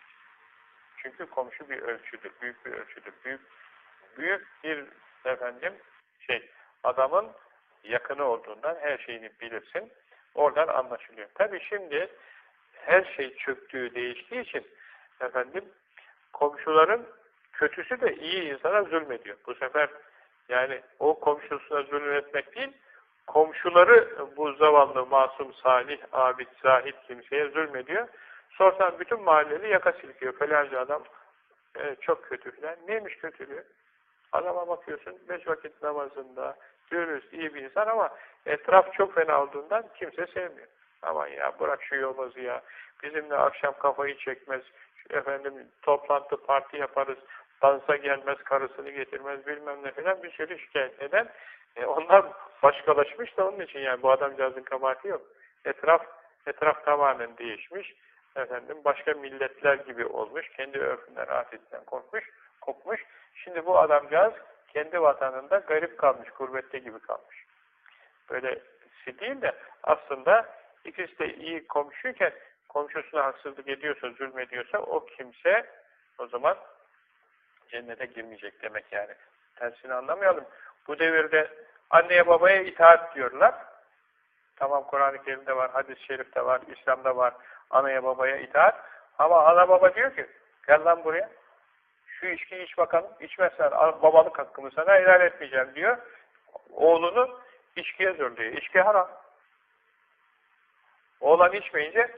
Çünkü komşu bir ölçüdür, büyük bir ölçüdür. Büyük, büyük bir efendim şey, adamın yakını olduğundan her şeyini bilirsin. Oradan anlaşılıyor. Tabi şimdi her şey çöktüğü değiştiği için efendim komşuların kötüsü de iyi insana zulmediyor. Bu sefer yani o komşusuna zulmetmek değil, komşuları bu zavallı, masum, salih, abid, zahid kimseye zulmediyor. Sorsan bütün mahalleli yaka silkiyor. Falanca adam e, çok kötü falan. Neymiş kötülüğü? Adama bakıyorsun, beş vakit namazında, dürüst, iyi bir insan ama etraf çok fena olduğundan kimse sevmiyor. Aman ya bırak şu yolmazı ya. Bizimle akşam kafayı çekmez. Efendim toplantı, parti yaparız. Dansa gelmez, karısını getirmez bilmem ne falan bir sürü şikayet eden. E, onlar başkalaşmış da onun için yani bu adamcağızın kabahati yok. Etraf, etraf tamamen değişmiş. Efendim başka milletler gibi olmuş. Kendi örfünden, afetinden korkmuş, kopmuş. Şimdi bu adamcağız kendi vatanında garip kalmış, gurbette gibi kalmış. Böyle değil de aslında ikisi de iyi komşuyken komşusuna haksızlık ediyorsa, zulmediyorsa o kimse o zaman cennete girmeyecek demek yani. Tersini anlamayalım. Bu devirde anneye babaya itaat diyorlar. Tamam Kur'an-ı Kerim'de var, hadis-i şerifte var, İslam'da var. Anaya babaya itaat. Ama ana baba diyor ki gel lan buraya. Şu içkiyi iç bakalım. İçmezsen babalık hakkımı sana helal etmeyeceğim diyor. Oğlunu içkiye zorluyor. İçki haram. Oğlan içmeyince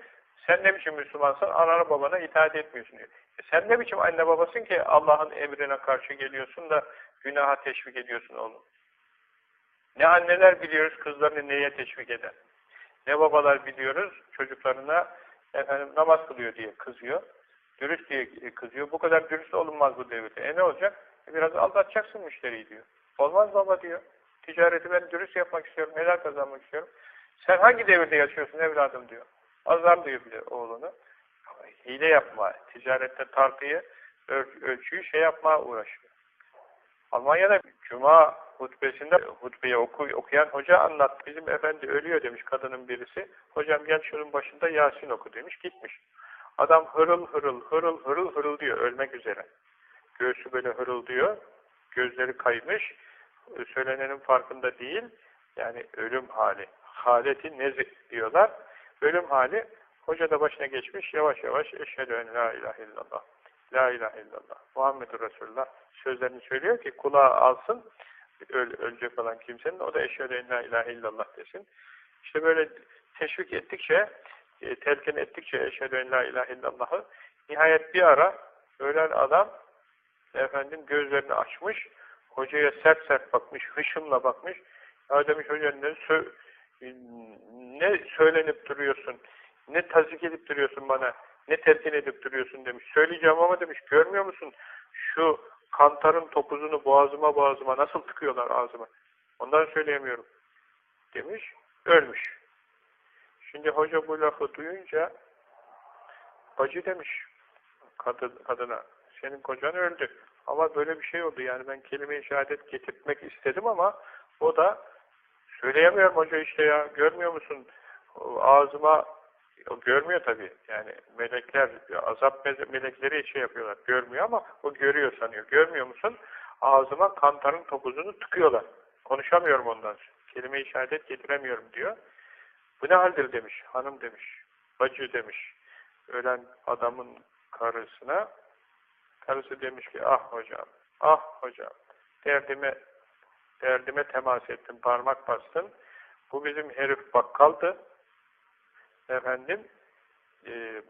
sen ne biçim Müslümansın? Anana babana itaat etmiyorsun diyor. E sen ne biçim anne babasın ki Allah'ın emrine karşı geliyorsun da günaha teşvik ediyorsun oğlum. Ne anneler biliyoruz kızlarını neye teşvik eder. Ne babalar biliyoruz çocuklarına efendim namaz kılıyor diye kızıyor. Dürüst diye kızıyor. Bu kadar dürüst olunmaz bu devirde. E ne olacak? E biraz aldatacaksın müşteriyi diyor. Olmaz baba diyor. Ticareti ben dürüst yapmak istiyorum. Helal kazanmak istiyorum. Sen hangi devirde yaşıyorsun evladım diyor. Azar diyor bile oğlunu. Hile yapma. Ticarette tartıyı, öl ölçüyü şey yapmaya uğraşıyor. Almanya'da Cuma hutbesinde hutbeyi oku, okuyan hoca anlat. Bizim efendi ölüyor demiş kadının birisi. Hocam gel şunun başında Yasin oku demiş. Gitmiş. Adam hırıl hırıl hırıl hırıl hırıl diyor ölmek üzere. Göğsü böyle hırıl diyor. Gözleri kaymış. Söylenenin farkında değil. Yani ölüm hali. Haleti nezih diyorlar. Ölüm hali. Hoca da başına geçmiş. Yavaş yavaş eşhedü en la ilahe illallah. La ilahe illallah. Muhammedur Resulullah sözlerini söylüyor ki kulağı alsın öl, ölecek olan kimsenin o da eşhedü en la ilahe illallah desin. İşte böyle teşvik ettikçe e, telkin ettikçe eşhedü en la ilahe illallah'ı nihayet bir ara ölen adam efendim gözlerini açmış hocaya sert sert bakmış hışımla bakmış. Ya demiş hoca ne, sö ne söylenip duruyorsun? Ne tazik edip duruyorsun bana? Ne telkin edip duruyorsun? demiş. Söyleyeceğim ama demiş görmüyor musun? Şu kantarın topuzunu boğazıma boğazıma nasıl tıkıyorlar ağzıma? Ondan söyleyemiyorum. demiş ölmüş Şimdi hoca bu lafı duyunca acı demiş kadın, kadına senin kocan öldü. Ama böyle bir şey oldu. Yani ben kelime-i şehadet getirtmek istedim ama o da söyleyemiyorum hoca işte ya. Görmüyor musun? Ağzıma o görmüyor tabii. Yani melekler, azap melekleri şey yapıyorlar. Görmüyor ama o görüyor sanıyor. Görmüyor musun? Ağzıma kantarın topuzunu tıkıyorlar. Konuşamıyorum ondan. Kelime-i şehadet getiremiyorum diyor. Bu ne haldir demiş. Hanım demiş. Bacı demiş. Ölen adamın karısına karısı demiş ki ah hocam, ah hocam derdime derdime temas ettim, parmak bastın. Bu bizim herif bakkaldı. Efendim e,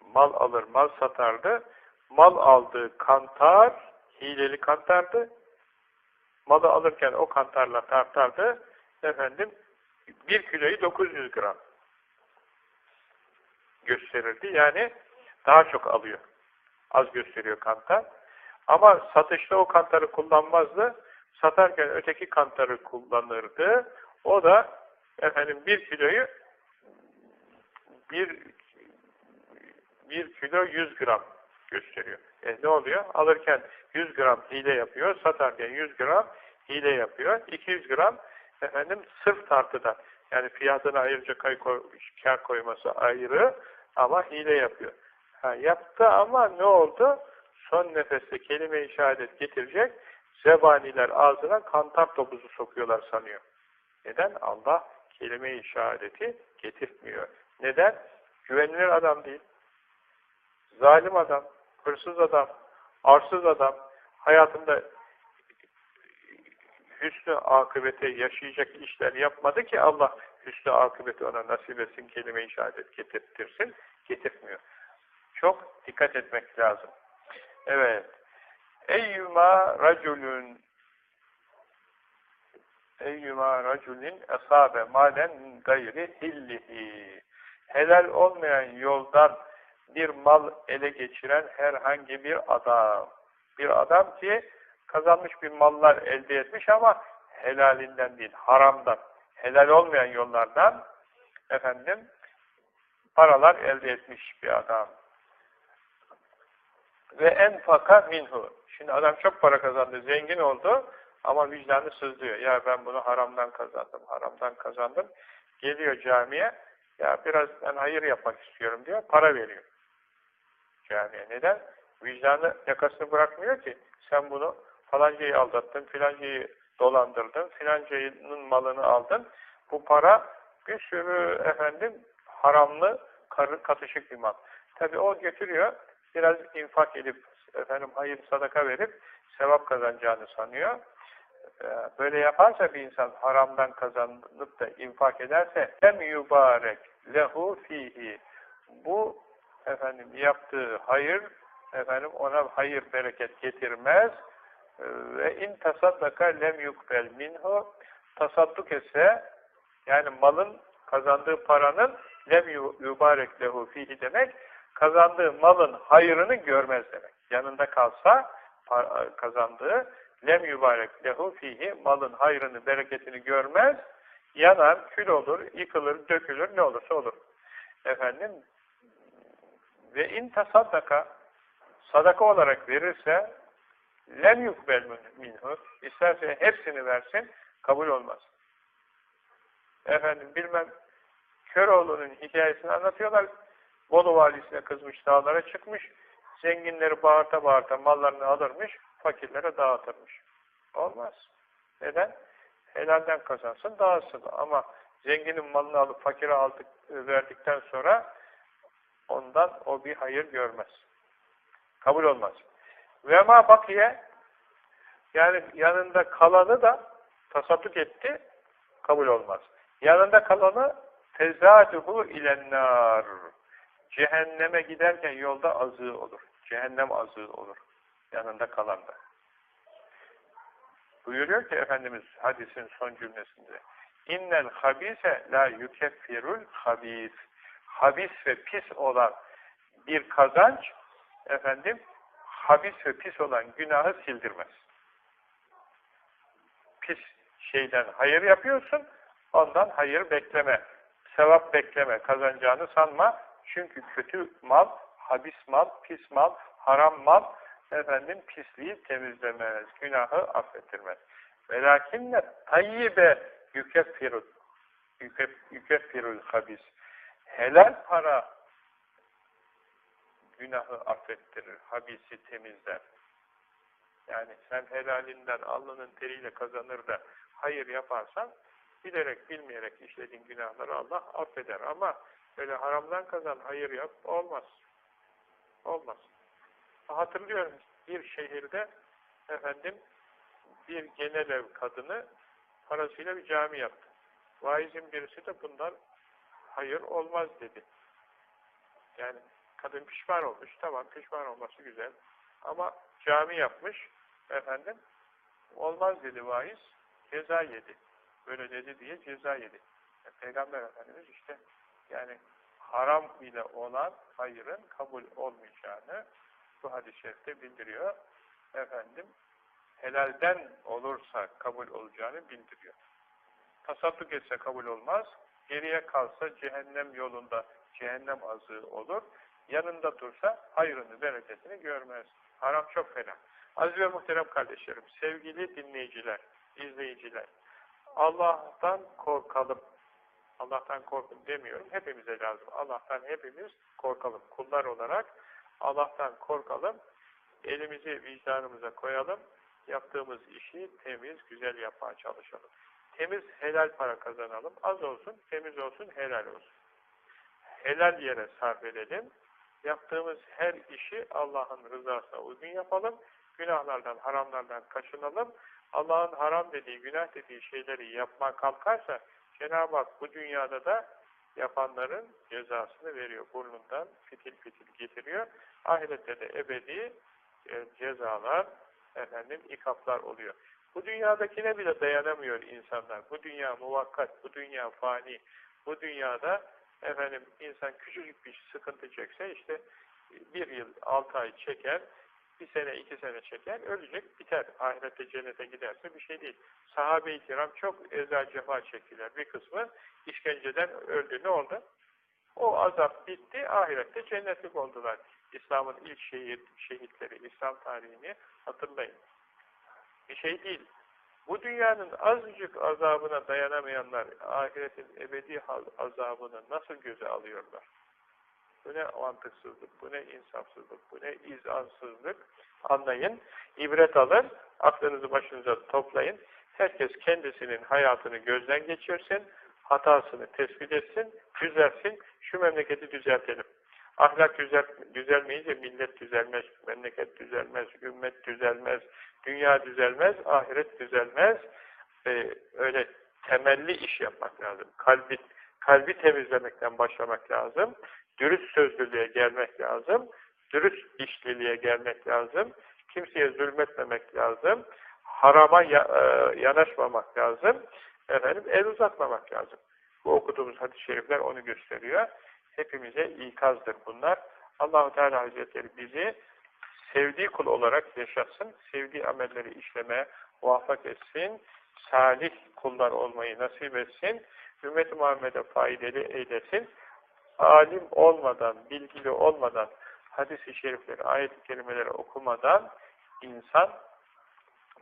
mal alır, mal satardı. Mal aldığı kantar, hileli kantardı. Malı alırken o kantarla tartardı. Efendim bir kiloyu 900 gram gösterirdi. Yani daha çok alıyor. Az gösteriyor kantar. Ama satışta o kantarı kullanmazdı. Satarken öteki kantarı kullanırdı. O da efendim bir kiloyu bir bir kilo 100 gram gösteriyor. E ne oluyor? Alırken 100 gram hile yapıyor, satarken 100 gram hile yapıyor. 200 gram efendim sırf tartıda. Yani fiyatını ayırınca kay koy, kar koyması ayrı ama hile yapıyor. Ha, yaptı ama ne oldu? Son nefeste kelime-i şehadet getirecek. Zebaniler ağzına kantar topuzu sokuyorlar sanıyor. Neden? Allah kelime-i şehadeti getirtmiyor. Neden? Güvenilir adam değil. Zalim adam, hırsız adam, arsız adam, hayatında hüsnü akıbete yaşayacak işler yapmadı ki Allah hüsnü akıbeti ona nasip etsin, kelime-i şehadet getirtirsin, getirtmiyor. Çok dikkat etmek lazım. Evet. Eyyuma raculun eyyuma raculin esabe malen gayri hillihi helal olmayan yoldan bir mal ele geçiren herhangi bir adam bir adam ki kazanmış bir mallar elde etmiş ama helalinden değil, haramdan, helal olmayan yollardan efendim paralar elde etmiş bir adam. Ve en faka minhu. Şimdi adam çok para kazandı, zengin oldu ama vicdanı sızlıyor. Ya ben bunu haramdan kazandım, haramdan kazandım. Geliyor camiye, ya biraz ben hayır yapmak istiyorum diyor, para veriyor camiye. Neden? Vicdanı yakasını bırakmıyor ki. Sen bunu falancayı aldattın, filancayı dolandırdın, filancayının malını aldın. Bu para bir sürü efendim haramlı, karı katışık bir mal. Tabi o götürüyor, biraz infak edip, efendim hayır sadaka verip sevap kazanacağını sanıyor. Ee, böyle yaparsa bir insan haramdan kazanıp da infak ederse hem yubarek lehu fihi bu efendim yaptığı hayır efendim ona hayır bereket getirmez ve in tasaddaka lem yukbel minhu tasadduk etse yani malın kazandığı paranın lem yubarek lehu fihi demek kazandığı malın hayırını görmez demek. Yanında kalsa kazandığı lem yubarek lehu fihi malın hayrını bereketini görmez yanar, kül olur, yıkılır, dökülür ne olursa olur. Efendim ve in tasaddaka sadaka olarak verirse lem yukbel minhu isterse hepsini versin kabul olmaz. Efendim bilmem Köroğlu'nun hikayesini anlatıyorlar. Bolu valisine kızmış dağlara çıkmış. Zenginleri bağırta bağırta mallarını alırmış. Fakirlere dağıtırmış. Olmaz. Neden? Helalden kazansın dağılsın. Ama zenginin malını alıp fakire aldık, verdikten sonra ondan o bir hayır görmez. Kabul olmaz. Ve ma bakiye yani yanında kalanı da tasadduk etti, kabul olmaz. Yanında kalanı tezaduhu ilennar. Cehenneme giderken yolda azığı olur. Cehennem azığı olur. Yanında kalan da. Buyuruyor ki Efendimiz hadisin son cümlesinde. İnnel habise la yukeffirul habis. Habis ve pis olan bir kazanç efendim habis ve pis olan günahı sildirmez. Pis şeyden hayır yapıyorsun, ondan hayır bekleme, sevap bekleme, kazanacağını sanma. Çünkü kötü mal, habis mal, pis mal, haram mal efendim pisliği temizlemez, günahı affettirmez. Velakinne tayyibe yükeffirul yükeffirul habis. Helal para günahı affettirir, habisi temizler. Yani sen helalinden alnının teriyle kazanır da hayır yaparsan bilerek bilmeyerek işlediğin günahları Allah affeder. Ama öyle haramdan kazan hayır yap olmaz. Olmaz. Hatırlıyorum bir şehirde efendim bir genel ev kadını parasıyla bir cami yaptı. Vaizin birisi de bundan hayır olmaz dedi. Yani kadın pişman olmuş. Tamam pişman olması güzel. Ama cami yapmış efendim olmaz dedi vaiz. Ceza yedi. Böyle dedi diye ceza yedi. Yani Peygamber Efendimiz işte yani haram ile olan hayırın kabul olmayacağını bu hadis-i şerifte bildiriyor. Efendim helalden olursa kabul olacağını bildiriyor. Tasadduk etse kabul olmaz. Geriye kalsa cehennem yolunda cehennem azığı olur. Yanında dursa hayrını, bereketini görmez. Haram çok fena. Aziz ve muhterem kardeşlerim, sevgili dinleyiciler, izleyiciler, Allah'tan korkalım. Allah'tan korkun demiyorum, hepimize lazım. Allah'tan hepimiz korkalım. Kullar olarak Allah'tan korkalım, elimizi vicdanımıza koyalım, yaptığımız işi temiz, güzel yapmaya çalışalım. Temiz, helal para kazanalım. Az olsun, temiz olsun, helal olsun. Helal yere sarf edelim. Yaptığımız her işi Allah'ın rızasına uygun yapalım. Günahlardan, haramlardan kaçınalım. Allah'ın haram dediği, günah dediği şeyleri yapma kalkarsa Cenab-ı Hak bu dünyada da yapanların cezasını veriyor. Burnundan fitil fitil getiriyor. Ahirette de ebedi e, cezalar, efendim ikaplar oluyor. Bu dünyadakine bile dayanamıyor insanlar. Bu dünya muvakkat, bu dünya fani. Bu dünyada efendim insan küçücük bir sıkıntı çekse işte bir yıl, altı ay çeker, bir sene, iki sene çeker, ölecek, biter. Ahirette cennete giderse bir şey değil. Sahabe-i kiram çok eza cefa çektiler. Bir kısmı işkenceden öldü. Ne oldu? O azap bitti, ahirette cennetlik oldular. İslam'ın ilk şehit, şehitleri, İslam tarihini hatırlayın. Bir şey değil. Bu dünyanın azıcık azabına dayanamayanlar ahiretin ebedi azabını nasıl göze alıyorlar? Bu ne mantıksızlık, bu ne insafsızlık, bu ne izansızlık anlayın, ibret alın, aklınızı başınıza toplayın. Herkes kendisinin hayatını gözden geçirsin, hatasını tespit etsin, düzelsin, şu memleketi düzeltelim. Ahlak düzel, düzelmeyince millet düzelmez, memleket düzelmez, ümmet düzelmez, dünya düzelmez, ahiret düzelmez. Ee, öyle temelli iş yapmak lazım. Kalbi, kalbi temizlemekten başlamak lazım. Dürüst sözlülüğe gelmek lazım. Dürüst işliliğe gelmek lazım. Kimseye zulmetmemek lazım. Harama ya, e, yanaşmamak lazım. Efendim, el uzatmamak lazım. Bu okuduğumuz hadis-i şerifler onu gösteriyor hepimize ikazdır bunlar. Allahu Teala Hazretleri bizi sevdiği kul olarak yaşasın, sevdiği amelleri işlemeye muvaffak etsin, salih kullar olmayı nasip etsin, ümmet-i Muhammed'e faydalı eylesin, alim olmadan, bilgili olmadan, hadis-i şerifleri, ayet-i kerimeleri okumadan insan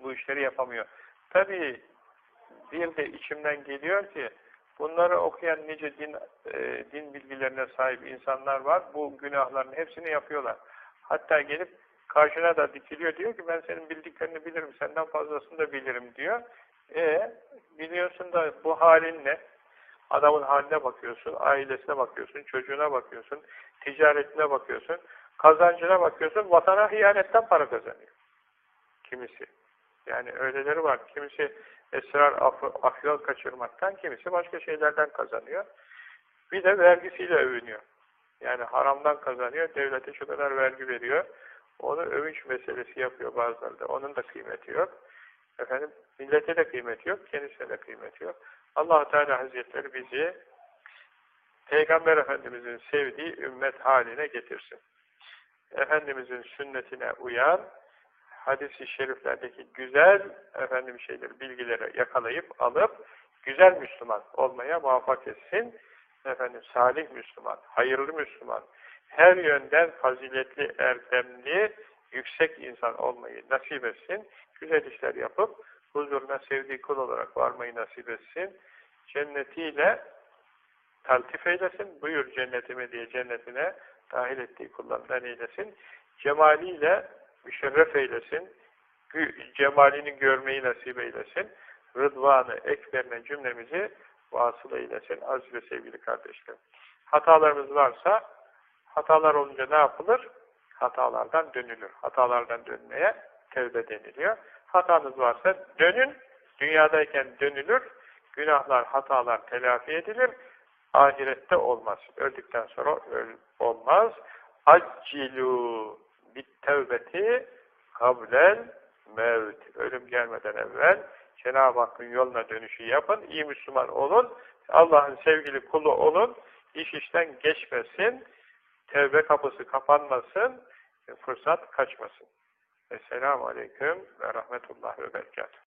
bu işleri yapamıyor. Tabii bir de içimden geliyor ki Bunları okuyan nice din, e, din bilgilerine sahip insanlar var. Bu günahların hepsini yapıyorlar. Hatta gelip karşına da dikiliyor. Diyor ki ben senin bildiklerini bilirim, senden fazlasını da bilirim diyor. E biliyorsun da bu halin ne? Adamın haline bakıyorsun, ailesine bakıyorsun, çocuğuna bakıyorsun, ticaretine bakıyorsun, kazancına bakıyorsun, vatana hıyanetten para kazanıyor. Kimisi. Yani öyleleri var. Kimisi esrar afyol kaçırmaktan, kimisi başka şeylerden kazanıyor. Bir de vergisiyle övünüyor. Yani haramdan kazanıyor, devlete şu kadar vergi veriyor. Onu övünç meselesi yapıyor bazıları da. Onun da kıymeti yok. Efendim, millete de kıymeti yok, kendisine de kıymeti yok. allah Teala Hazretleri bizi Peygamber Efendimizin sevdiği ümmet haline getirsin. Efendimizin sünnetine uyan, hadis-i şeriflerdeki güzel efendim şeyleri, bilgileri yakalayıp alıp güzel Müslüman olmaya muvaffak etsin. Efendim salih Müslüman, hayırlı Müslüman, her yönden faziletli, erdemli, yüksek insan olmayı nasip etsin. Güzel işler yapıp huzuruna sevdiği kul olarak varmayı nasip etsin. Cennetiyle taltif eylesin. Buyur cennetime diye cennetine dahil ettiği kullarından eylesin. Cemaliyle müşerref eylesin. Cemalini görmeyi nasip eylesin. Rıdvanı, ekberine cümlemizi vasıl eylesin. Aziz ve sevgili kardeşlerim. Hatalarımız varsa hatalar olunca ne yapılır? Hatalardan dönülür. Hatalardan dönmeye tevbe deniliyor. Hatanız varsa dönün. Dünyadayken dönülür. Günahlar, hatalar telafi edilir. Ahirette olmaz. Öldükten sonra öl olmaz. Accilu bit tevbeti kablel mevt. Ölüm gelmeden evvel Cenab-ı Hakk'ın yoluna dönüşü yapın. İyi Müslüman olun. Allah'ın sevgili kulu olun. İş işten geçmesin. Tevbe kapısı kapanmasın. Fırsat kaçmasın. Esselamu Aleyküm ve Rahmetullah ve Berekatuhu.